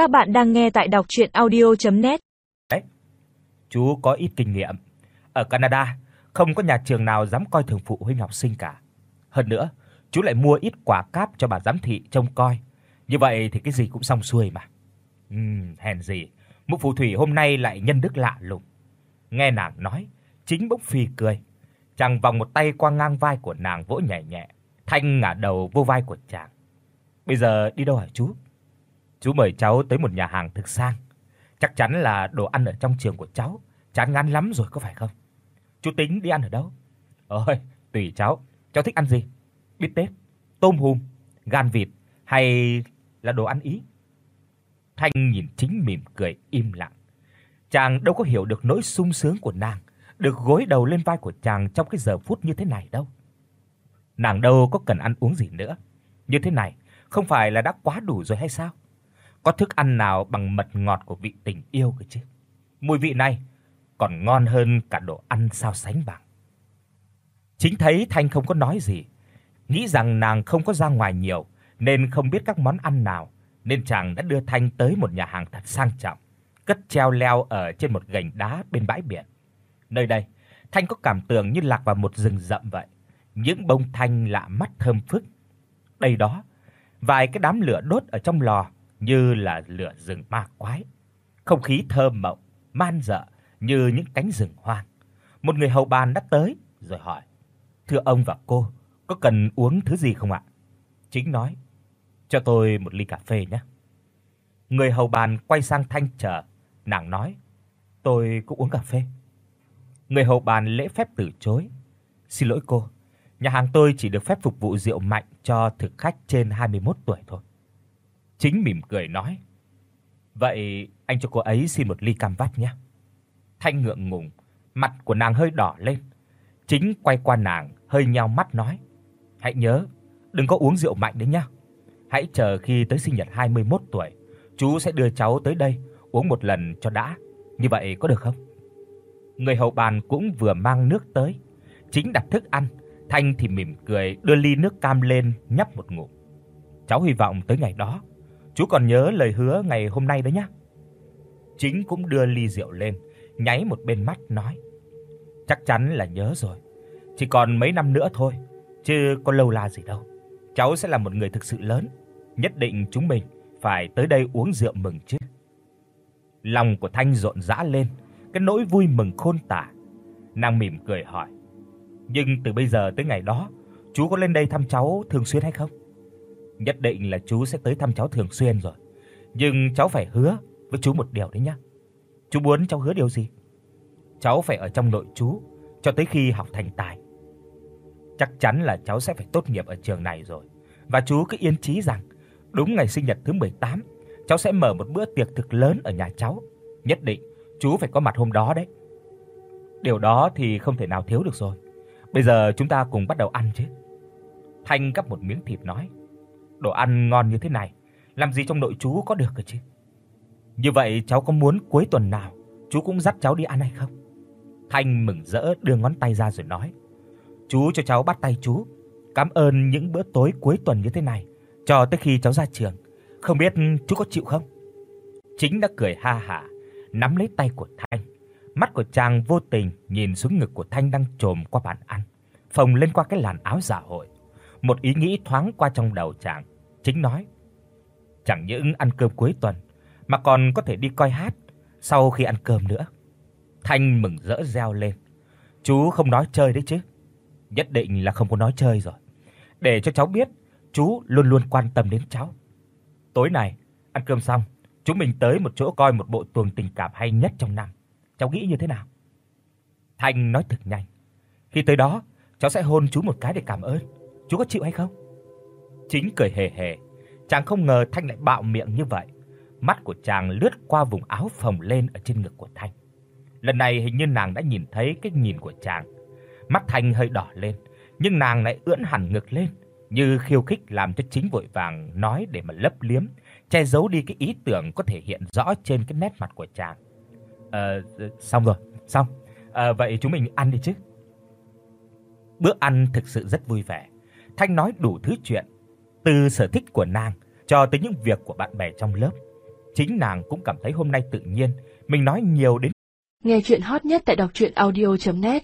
Các bạn đang nghe tại đọc audio net Đấy. Chú có ít kinh nghiệm. Ở Canada, không có nhà trường nào dám coi thường phụ huynh học sinh cả. Hơn nữa, chú lại mua ít quả cáp cho bà giám thị trông coi. Như vậy thì cái gì cũng xong xuôi mà. Ừm, hèn gì, Mụ phù thủy hôm nay lại nhân đức lạ lùng. Nghe nàng nói, chính bỗng phi cười. Chàng vòng một tay qua ngang vai của nàng vỗ nhẹ nhẹ, thanh ngả đầu vô vai của chàng. Bây giờ đi đâu hả chú? Chú mời cháu tới một nhà hàng thực sang. Chắc chắn là đồ ăn ở trong trường của cháu chán ngán lắm rồi có phải không? Chú tính đi ăn ở đâu? Ôi, tùy cháu, cháu thích ăn gì? Bít tết, tôm hùm, gan vịt hay là đồ ăn Ý? Thanh nhìn chính mỉm cười im lặng. Chàng đâu có hiểu được nỗi sung sướng của nàng, được gối đầu lên vai của chàng trong cái giờ phút như thế này đâu. Nàng đâu có cần ăn uống gì nữa. Như thế này, không phải là đã quá đủ rồi hay sao? Có thức ăn nào bằng mật ngọt của vị tình yêu cơ chứ? Mùi vị này còn ngon hơn cả đồ ăn sao sánh bằng. Chính thấy Thanh không có nói gì, nghĩ rằng nàng không có ra ngoài nhiều nên không biết các món ăn nào, nên chàng đã đưa Thanh tới một nhà hàng thật sang trọng, cất treo leo ở trên một gành đá bên bãi biển. Nơi đây, Thanh có cảm tưởng như lạc vào một rừng rậm vậy, những bông thanh lạ mắt thơm phức. Đây đó, vài cái đám lửa đốt ở trong lò như là lửa rừng ma quái. Không khí thơm mộng, man dợ như những cánh rừng hoang. Một người hầu bàn đã tới rồi hỏi: "Thưa ông và cô, có cần uống thứ gì không ạ?" Chính nói: "Cho tôi một ly cà phê nhé." Người hầu bàn quay sang Thanh chờ, nàng nói: "Tôi cũng uống cà phê." Người hầu bàn lễ phép từ chối: "Xin lỗi cô, nhà hàng tôi chỉ được phép phục vụ rượu mạnh cho thực khách trên 21 tuổi thôi." Chính mỉm cười nói: "Vậy anh cho cô ấy xin một ly cam vắt nhé." Thanh ngượng ngùng, mặt của nàng hơi đỏ lên. Chính quay qua nàng, hơi nheo mắt nói: "Hãy nhớ, đừng có uống rượu mạnh đấy nhá. Hãy chờ khi tới sinh nhật 21 tuổi, chú sẽ đưa cháu tới đây uống một lần cho đã. Như vậy có được không?" Người hầu bàn cũng vừa mang nước tới, chính đặt thức ăn, Thanh thì mỉm cười đưa ly nước cam lên nhấp một ngụm. "Cháu hy vọng tới ngày đó, chú còn nhớ lời hứa ngày hôm nay đấy nhá." Chính cũng đưa ly rượu lên, nháy một bên mắt nói: "Chắc chắn là nhớ rồi, chỉ còn mấy năm nữa thôi, chứ có lâu la gì đâu. Cháu sẽ là một người thực sự lớn, nhất định chúng mình phải tới đây uống rượu mừng chứ." Lòng của Thanh rộn rã lên, cái nỗi vui mừng khôn tả. Nàng mỉm cười hỏi: "Nhưng từ bây giờ tới ngày đó, chú có lên đây thăm cháu thường xuyên hay không?" Nhất định là chú sẽ tới thăm cháu thường xuyên rồi. Nhưng cháu phải hứa với chú một điều đấy nhá. Chú muốn cháu hứa điều gì? Cháu phải ở trong nội chú cho tới khi học thành tài. Chắc chắn là cháu sẽ phải tốt nghiệp ở trường này rồi. Và chú cứ yên chí rằng đúng ngày sinh nhật thứ 18, cháu sẽ mở một bữa tiệc thực lớn ở nhà cháu. Nhất định chú phải có mặt hôm đó đấy. Điều đó thì không thể nào thiếu được rồi. Bây giờ chúng ta cùng bắt đầu ăn chứ. Thanh gắp một miếng thịt nói: "Đồ ăn ngon như thế này, làm gì trong nội chú có được cơ chứ?" Như vậy cháu có muốn cuối tuần nào chú cũng dắt cháu đi ăn hay không? Thanh mừng rỡ đưa ngón tay ra rồi nói: "Chú cho cháu bắt tay chú. Cảm ơn những bữa tối cuối tuần như thế này cho tới khi cháu ra trường. Không biết chú có chịu không?" Chính đã cười ha hả, nắm lấy tay của Thanh. Mắt của chàng vô tình nhìn xuống ngực của Thanh đang trồm qua bàn ăn, phồng lên qua cái làn áo giả hội. Một ý nghĩ thoáng qua trong đầu chàng, chính nói: "Chẳng những ăn cơm cuối tuần mà còn có thể đi coi hát sau khi ăn cơm nữa." Thanh mừng rỡ reo lên. "Chú không nói chơi đấy chứ?" "Nhất định là không có nói chơi rồi. Để cho cháu biết, chú luôn luôn quan tâm đến cháu. Tối nay, ăn cơm xong, chúng mình tới một chỗ coi một bộ tuồng tình cảm hay nhất trong năm. Cháu nghĩ như thế nào?" Thanh nói thật nhanh. "Khi tới đó, cháu sẽ hôn chú một cái để cảm ơn. Chú có chịu hay không?" Chính cười hề hề, chàng không ngờ Thanh lại bạo miệng như vậy. Mắt của chàng lướt qua vùng áo phồng lên ở trên ngực của Thanh. Lần này hình như nàng đã nhìn thấy cái nhìn của chàng. Mắt Thanh hơi đỏ lên, nhưng nàng lại ưỡn hẳn ngực lên, như khiêu khích làm cho chính vội vàng nói để mà lấp liếm, che giấu đi cái ý tưởng có thể hiện rõ trên cái nét mặt của chàng. Ờ xong rồi, xong. Ờ vậy chúng mình ăn đi chứ. Bữa ăn thực sự rất vui vẻ. Thanh nói đủ thứ chuyện, từ sở thích của nàng cho tới những việc của bạn bè trong lớp. chính nàng cũng cảm thấy hôm nay tự nhiên mình nói nhiều đến Nghe truyện hot nhất tại doctruyenaudio.net